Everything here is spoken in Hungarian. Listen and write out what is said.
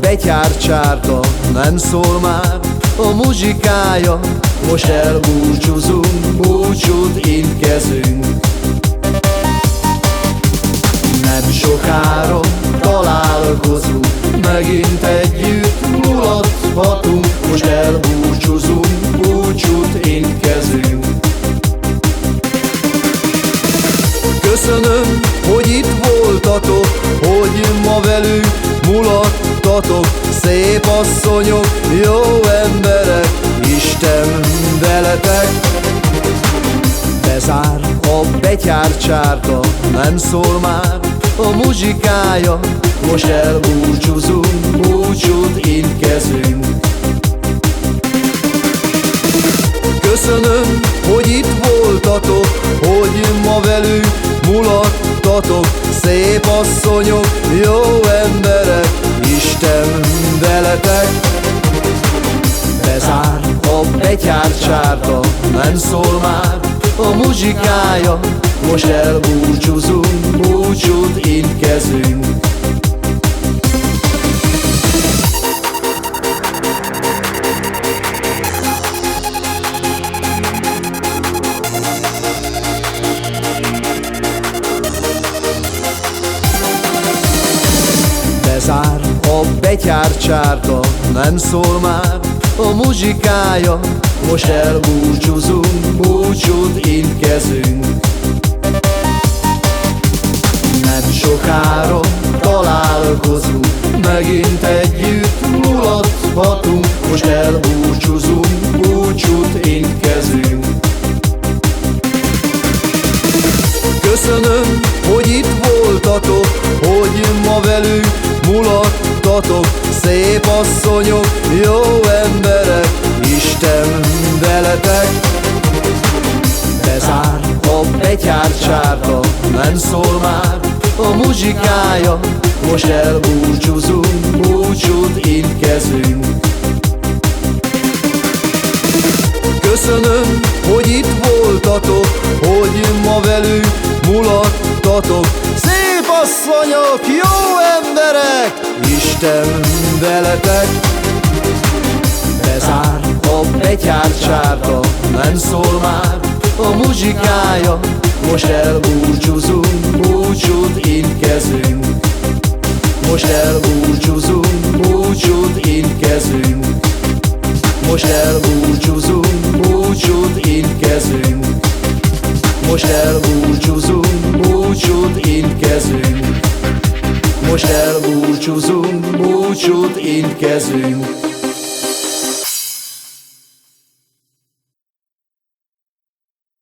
betyárcsárda nem szól már a muzsikája. Most elbúcsúzunk, búcsút inkezünk Nem sokára találkozunk Megint együtt mulathatunk. Most elbúcsúzunk, búcsút inkezünk Köszönöm, hogy itt voltatok Hogy ma velünk mulattatok Szép asszonyok, jó emberek Isten veletek. Bezár a betyárcsárda Nem szól már a muzsikája Most elbúcsúzunk, búcsút inkezünk Köszönöm, hogy itt voltatok Hogy ma velünk mulattatok Szép asszonyok, jó veletek Bezár a betyárcsárda Nem szól már a muzsikája. Most elbúcsúzunk, búcsút inkezünk a betyárcsárda Nem szól már a muzsikája Most elbúcsúzunk, búcsút inkezünk Nem sokára találkozunk Megint együtt mulathatunk Most elbúcsúzunk, búcsút inkezünk Köszönöm, hogy itt voltatok Hogy ma velünk mulattatok Szép asszonyok, jó emberek Isten veletek. Bezár a betyárcsárda Nem szól már a muzsikája Most elbúcsúzunk, búcsút inkezünk Köszönöm, hogy itt voltatok Hogy ma velünk mulattatok. Szép asszonyok, jó emberek Isten veletek Bezár a betyárcsárda Nem szól már a muzsikája. Most elbúcsúzunk, búcsút inkezünk Most elbúcsúzunk, búcsút inkezünk most elbúcsúzunk, búcsút inkezünk Most elbúcsúzunk, búcsút inkezünk Most elbúcsúzunk, búcsút inkezünk